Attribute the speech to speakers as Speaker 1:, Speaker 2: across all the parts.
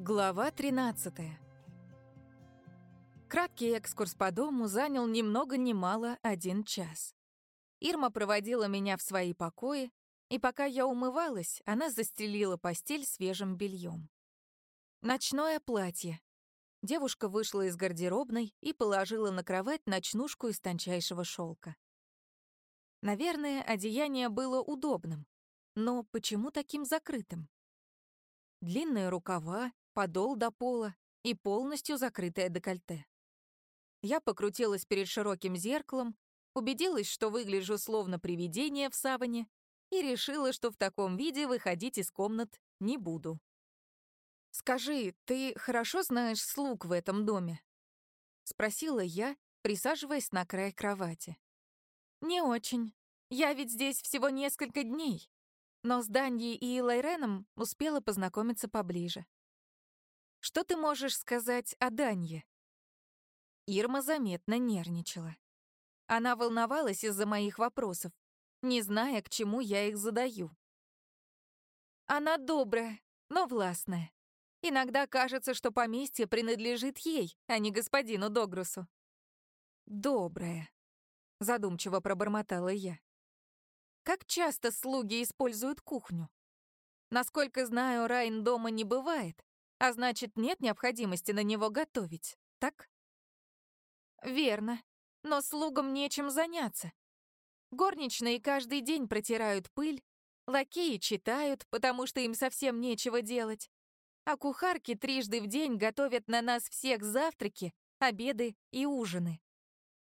Speaker 1: Глава 13 Краткий экскурс по дому занял ни много ни мало один час. Ирма проводила меня в свои покои, и пока я умывалась, она застелила постель свежим бельем. Ночное платье. Девушка вышла из гардеробной и положила на кровать ночнушку из тончайшего шелка. Наверное, одеяние было удобным, но почему таким закрытым? Длинные рукава, подол до пола и полностью закрытое декольте. Я покрутилась перед широким зеркалом, убедилась, что выгляжу словно привидение в саване, и решила, что в таком виде выходить из комнат не буду. «Скажи, ты хорошо знаешь слуг в этом доме?» — спросила я, присаживаясь на край кровати. «Не очень. Я ведь здесь всего несколько дней но с Даньей и Лайреном успела познакомиться поближе. «Что ты можешь сказать о Данье?» Ирма заметно нервничала. Она волновалась из-за моих вопросов, не зная, к чему я их задаю. Она добрая, но властная. Иногда кажется, что поместье принадлежит ей, а не господину Догрусу. «Добрая», — задумчиво пробормотала я. Как часто слуги используют кухню? Насколько знаю, Райн дома не бывает, а значит, нет необходимости на него готовить, так? Верно, но слугам нечем заняться. Горничные каждый день протирают пыль, лакеи читают, потому что им совсем нечего делать, а кухарки трижды в день готовят на нас всех завтраки, обеды и ужины.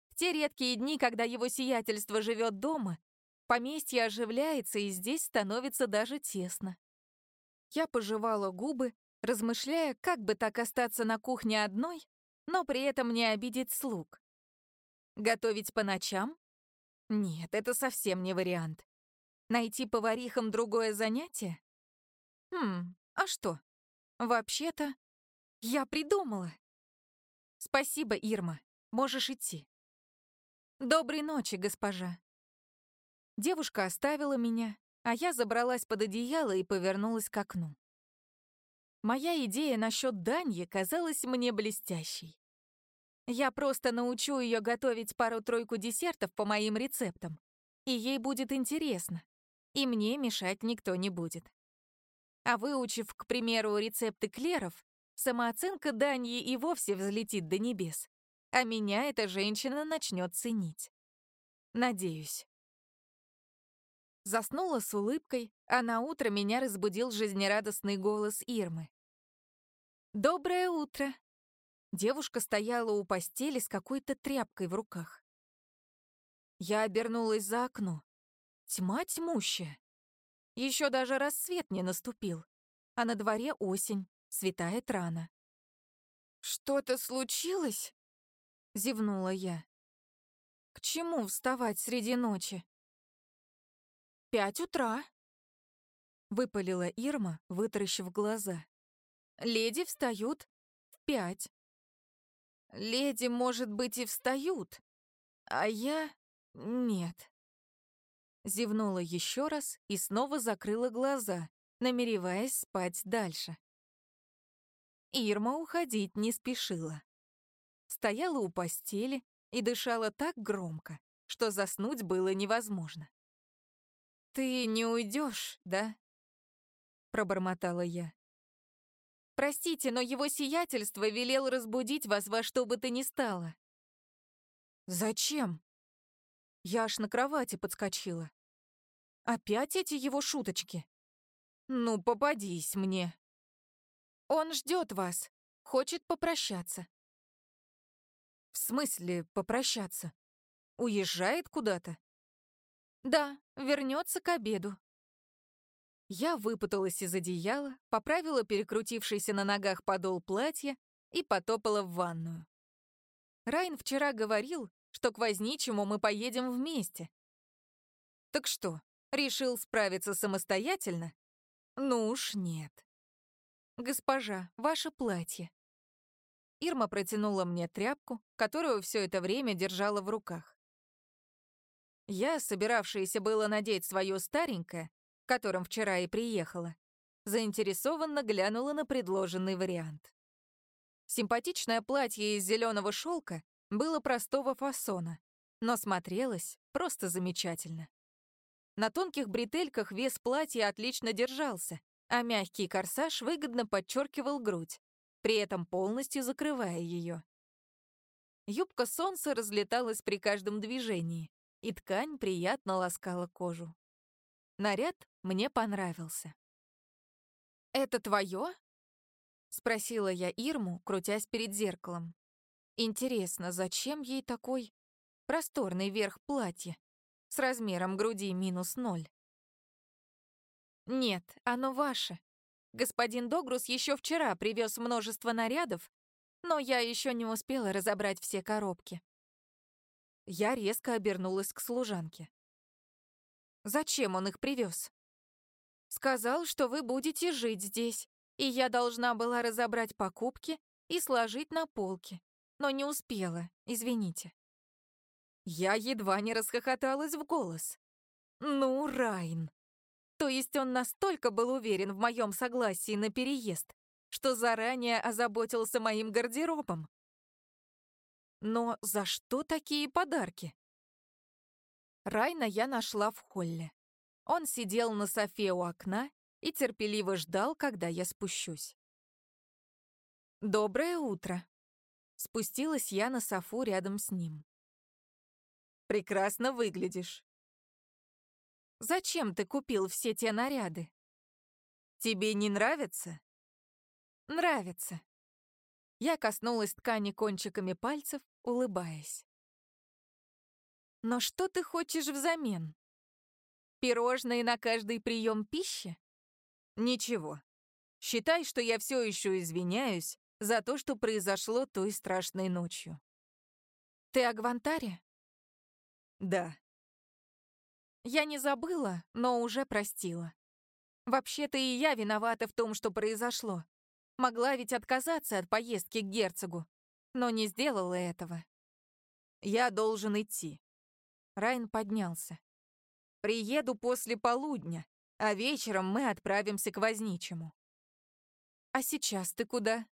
Speaker 1: В те редкие дни, когда его сиятельство живет дома, Поместье оживляется, и здесь становится даже тесно. Я пожевала губы, размышляя, как бы так остаться на кухне одной, но при этом не обидеть слуг. Готовить по ночам? Нет, это совсем не вариант. Найти поварихам другое занятие? Хм, а что? Вообще-то, я придумала. Спасибо, Ирма, можешь идти. Доброй ночи, госпожа. Девушка оставила меня, а я забралась под одеяло и повернулась к окну. Моя идея насчет Даньи казалась мне блестящей. Я просто научу ее готовить пару-тройку десертов по моим рецептам, и ей будет интересно, и мне мешать никто не будет. А выучив, к примеру, рецепты клеров, самооценка Даньи и вовсе взлетит до небес, а меня эта женщина начнет ценить. Надеюсь. Заснула с улыбкой, а на утро меня разбудил жизнерадостный голос Ирмы. «Доброе утро!» Девушка стояла у постели с какой-то тряпкой в руках. Я обернулась за окно. Тьма тьмущая. Еще даже рассвет не наступил, а на дворе осень, светает рано. «Что-то случилось?» — зевнула я. «К чему вставать среди ночи?» «Пять утра», — выпалила Ирма, вытаращив глаза. «Леди встают в пять». «Леди, может быть, и встают, а я — нет». Зевнула еще раз и снова закрыла глаза, намереваясь спать дальше. Ирма уходить не спешила. Стояла у постели и дышала так громко, что заснуть было невозможно. «Ты не уйдешь, да?» — пробормотала я. «Простите, но его сиятельство велел разбудить вас во что бы то ни стало». «Зачем?» Я аж на кровати подскочила. «Опять эти его шуточки?» «Ну, попадись мне». «Он ждет вас, хочет попрощаться». «В смысле попрощаться? Уезжает куда-то?» «Да, вернется к обеду». Я выпуталась из одеяла, поправила перекрутившийся на ногах подол платья и потопала в ванную. Райн вчера говорил, что к возничему мы поедем вместе. Так что, решил справиться самостоятельно? Ну уж нет. «Госпожа, ваше платье». Ирма протянула мне тряпку, которую все это время держала в руках. Я, собиравшаяся было надеть свое старенькое, которым вчера и приехала, заинтересованно глянула на предложенный вариант. Симпатичное платье из зеленого шелка было простого фасона, но смотрелось просто замечательно. На тонких бретельках вес платья отлично держался, а мягкий корсаж выгодно подчеркивал грудь, при этом полностью закрывая ее. Юбка солнца разлеталась при каждом движении, и ткань приятно ласкала кожу. Наряд мне понравился. «Это твое?» — спросила я Ирму, крутясь перед зеркалом. «Интересно, зачем ей такой просторный верх платья с размером груди минус ноль?» «Нет, оно ваше. Господин Догрус еще вчера привез множество нарядов но я еще не успела разобрать все коробки. Я резко обернулась к служанке. «Зачем он их привез? «Сказал, что вы будете жить здесь, и я должна была разобрать покупки и сложить на полке, но не успела, извините». Я едва не расхохоталась в голос. «Ну, Райн!» То есть он настолько был уверен в моем согласии на переезд, что заранее озаботился моим гардеробом. Но за что такие подарки? Райна я нашла в холле. Он сидел на софе у окна и терпеливо ждал, когда я спущусь. «Доброе утро!» Спустилась я на софу рядом с ним. «Прекрасно выглядишь». «Зачем ты купил все те наряды?» «Тебе не нравится?» Нравится. Я коснулась ткани кончиками пальцев, улыбаясь. Но что ты хочешь взамен? Пирожные на каждый прием пищи? Ничего. Считай, что я все еще извиняюсь за то, что произошло той страшной ночью. Ты о Гвантаре? Да. Я не забыла, но уже простила. Вообще-то и я виновата в том, что произошло. Могла ведь отказаться от поездки к герцогу, но не сделала этого. «Я должен идти». Райн поднялся. «Приеду после полудня, а вечером мы отправимся к возничему». «А сейчас ты куда?»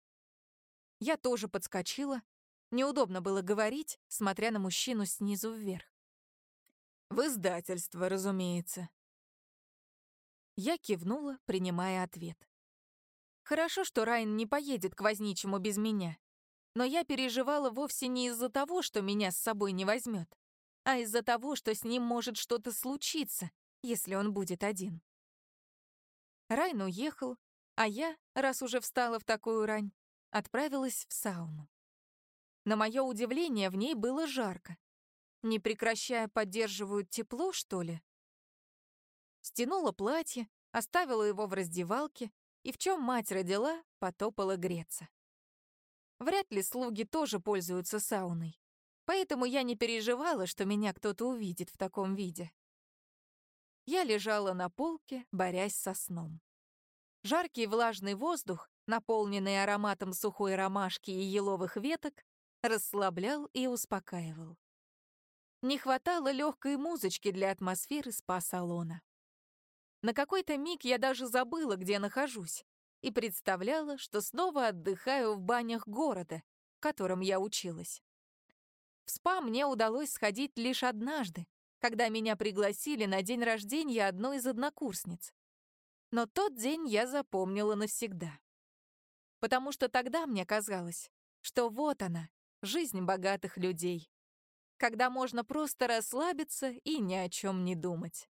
Speaker 1: Я тоже подскочила. Неудобно было говорить, смотря на мужчину снизу вверх. «В издательство, разумеется». Я кивнула, принимая ответ. Хорошо, что Райан не поедет к возничему без меня. Но я переживала вовсе не из-за того, что меня с собой не возьмет, а из-за того, что с ним может что-то случиться, если он будет один. Райн уехал, а я, раз уже встала в такую рань, отправилась в сауну. На мое удивление, в ней было жарко. Не прекращая, поддерживают тепло, что ли? Стянула платье, оставила его в раздевалке и в чем мать родила, потопала греться. Вряд ли слуги тоже пользуются сауной, поэтому я не переживала, что меня кто-то увидит в таком виде. Я лежала на полке, борясь со сном. Жаркий влажный воздух, наполненный ароматом сухой ромашки и еловых веток, расслаблял и успокаивал. Не хватало легкой музычки для атмосферы спа-салона. На какой-то миг я даже забыла, где нахожусь, и представляла, что снова отдыхаю в банях города, в котором я училась. В СПА мне удалось сходить лишь однажды, когда меня пригласили на день рождения одной из однокурсниц. Но тот день я запомнила навсегда. Потому что тогда мне казалось, что вот она, жизнь богатых людей, когда можно просто расслабиться и ни о чем не думать.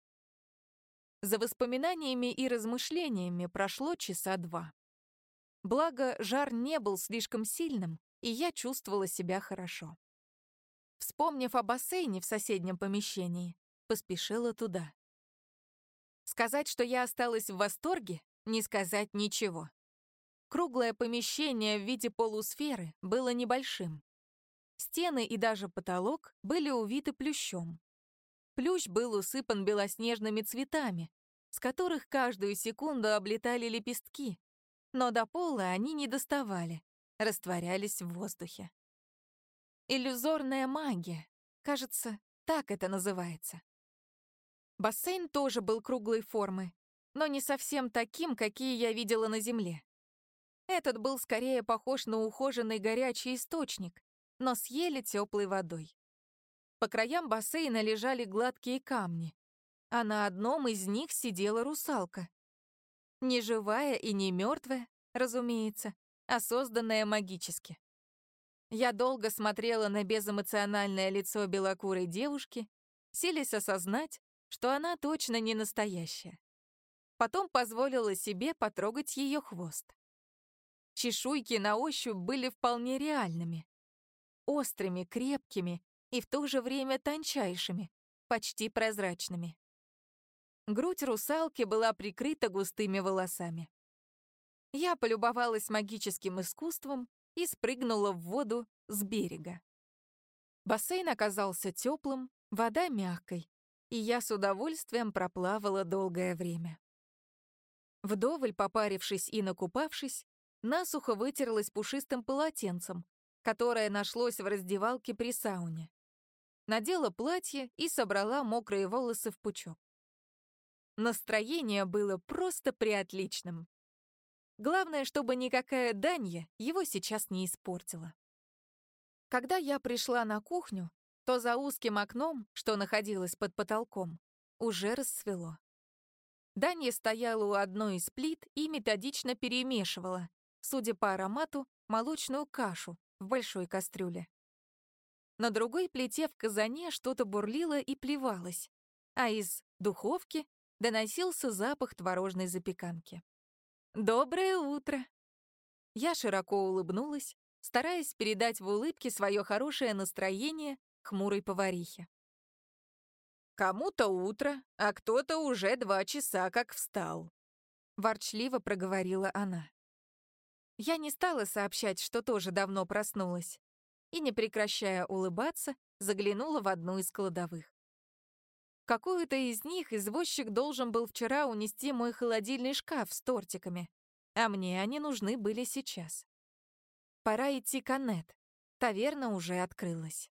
Speaker 1: За воспоминаниями и размышлениями прошло часа два. Благо, жар не был слишком сильным, и я чувствовала себя хорошо. Вспомнив о бассейне в соседнем помещении, поспешила туда. Сказать, что я осталась в восторге, не сказать ничего. Круглое помещение в виде полусферы было небольшим. Стены и даже потолок были увиты плющом. Плющ был усыпан белоснежными цветами, с которых каждую секунду облетали лепестки, но до пола они не доставали, растворялись в воздухе. Иллюзорная магия, кажется, так это называется. Бассейн тоже был круглой формы, но не совсем таким, какие я видела на Земле. Этот был скорее похож на ухоженный горячий источник, но с еле теплой водой. По краям бассейна лежали гладкие камни, а на одном из них сидела русалка. Не живая и не мертвая, разумеется, а созданная магически. Я долго смотрела на безэмоциональное лицо белокурой девушки, селись осознать, что она точно не настоящая. Потом позволила себе потрогать ее хвост. Чешуйки на ощупь были вполне реальными. Острыми, крепкими и в то же время тончайшими, почти прозрачными. Грудь русалки была прикрыта густыми волосами. Я полюбовалась магическим искусством и спрыгнула в воду с берега. Бассейн оказался теплым, вода мягкой, и я с удовольствием проплавала долгое время. Вдоволь попарившись и накупавшись, насухо вытерлась пушистым полотенцем, которое нашлось в раздевалке при сауне. Надела платье и собрала мокрые волосы в пучок. Настроение было просто приотличным. Главное, чтобы никакая Данья его сейчас не испортила. Когда я пришла на кухню, то за узким окном, что находилось под потолком, уже рассвело. Данья стояла у одной из плит и методично перемешивала, судя по аромату, молочную кашу в большой кастрюле. На другой плите в казане что-то бурлило и плевалось, а из духовки доносился запах творожной запеканки. «Доброе утро!» Я широко улыбнулась, стараясь передать в улыбке свое хорошее настроение хмурой поварихе. «Кому-то утро, а кто-то уже два часа как встал», — ворчливо проговорила она. Я не стала сообщать, что тоже давно проснулась, и, не прекращая улыбаться, заглянула в одну из кладовых. Какую-то из них извозчик должен был вчера унести мой холодильный шкаф с тортиками, а мне они нужны были сейчас. Пора идти к Аннет. Таверна уже открылась.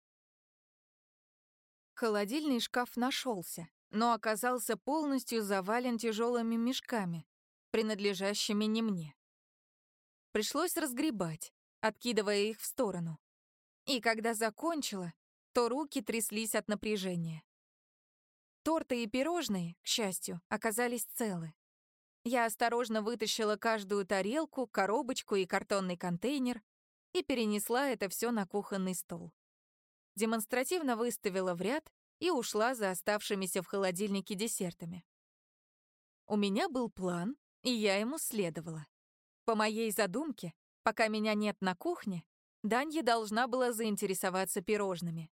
Speaker 1: Холодильный шкаф нашелся, но оказался полностью завален тяжелыми мешками, принадлежащими не мне. Пришлось разгребать, откидывая их в сторону. И когда закончила, то руки тряслись от напряжения. Торты и пирожные, к счастью, оказались целы. Я осторожно вытащила каждую тарелку, коробочку и картонный контейнер и перенесла это все на кухонный стол. Демонстративно выставила в ряд и ушла за оставшимися в холодильнике десертами. У меня был план, и я ему следовала. По моей задумке, пока меня нет на кухне, Данья должна была заинтересоваться пирожными.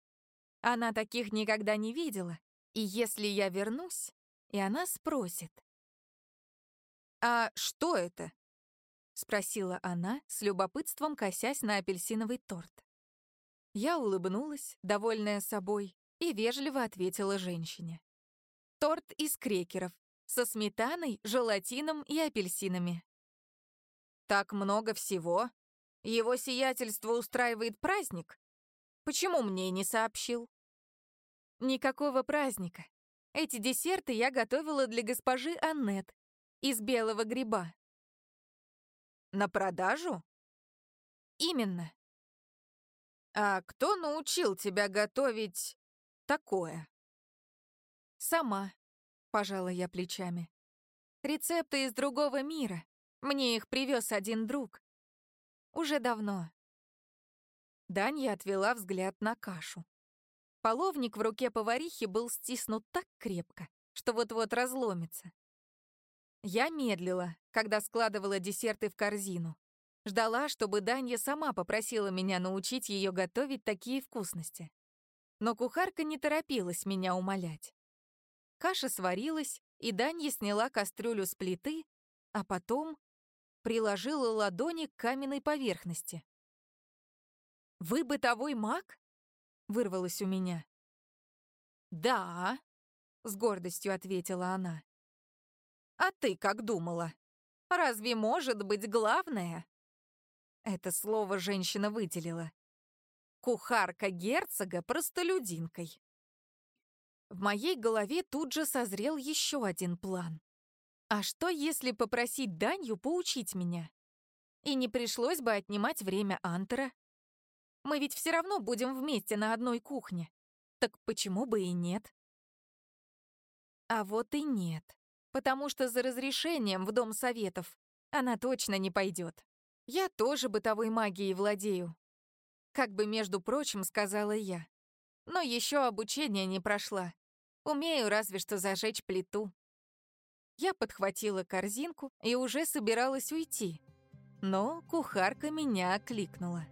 Speaker 1: Она таких никогда не видела и если я вернусь, и она спросит. «А что это?» — спросила она, с любопытством косясь на апельсиновый торт. Я улыбнулась, довольная собой, и вежливо ответила женщине. «Торт из крекеров, со сметаной, желатином и апельсинами». «Так много всего? Его сиятельство устраивает праздник? Почему мне не сообщил?» Никакого праздника. Эти десерты я готовила для госпожи Аннет из белого гриба. На продажу? Именно. А кто научил тебя готовить такое? Сама, пожала я плечами. Рецепты из другого мира. Мне их привез один друг. Уже давно. Данья отвела взгляд на кашу. Половник в руке поварихи был стиснут так крепко, что вот-вот разломится. Я медлила, когда складывала десерты в корзину. Ждала, чтобы Данья сама попросила меня научить ее готовить такие вкусности. Но кухарка не торопилась меня умолять. Каша сварилась, и Данья сняла кастрюлю с плиты, а потом приложила ладони к каменной поверхности. «Вы бытовой маг?» вырвалось у меня. «Да», — с гордостью ответила она. «А ты как думала? Разве может быть главное?» Это слово женщина выделила. Кухарка герцога простолюдинкой. В моей голове тут же созрел еще один план. А что, если попросить Данью поучить меня? И не пришлось бы отнимать время Антера. Мы ведь все равно будем вместе на одной кухне. Так почему бы и нет? А вот и нет. Потому что за разрешением в Дом Советов она точно не пойдет. Я тоже бытовой магией владею. Как бы, между прочим, сказала я. Но еще обучение не прошла. Умею разве что зажечь плиту. Я подхватила корзинку и уже собиралась уйти. Но кухарка меня окликнула.